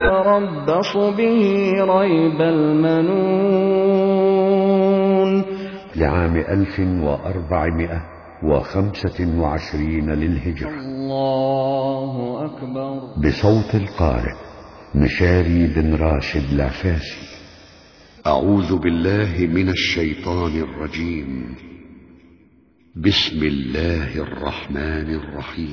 تربص به ريب المنون لعام ألف وأربعمائة وخمسة وعشرين للهجرة. الله أكبر. بصوت القارئ مشاري بن راشد العفاسي أعوذ بالله من الشيطان الرجيم. بسم الله الرحمن الرحيم.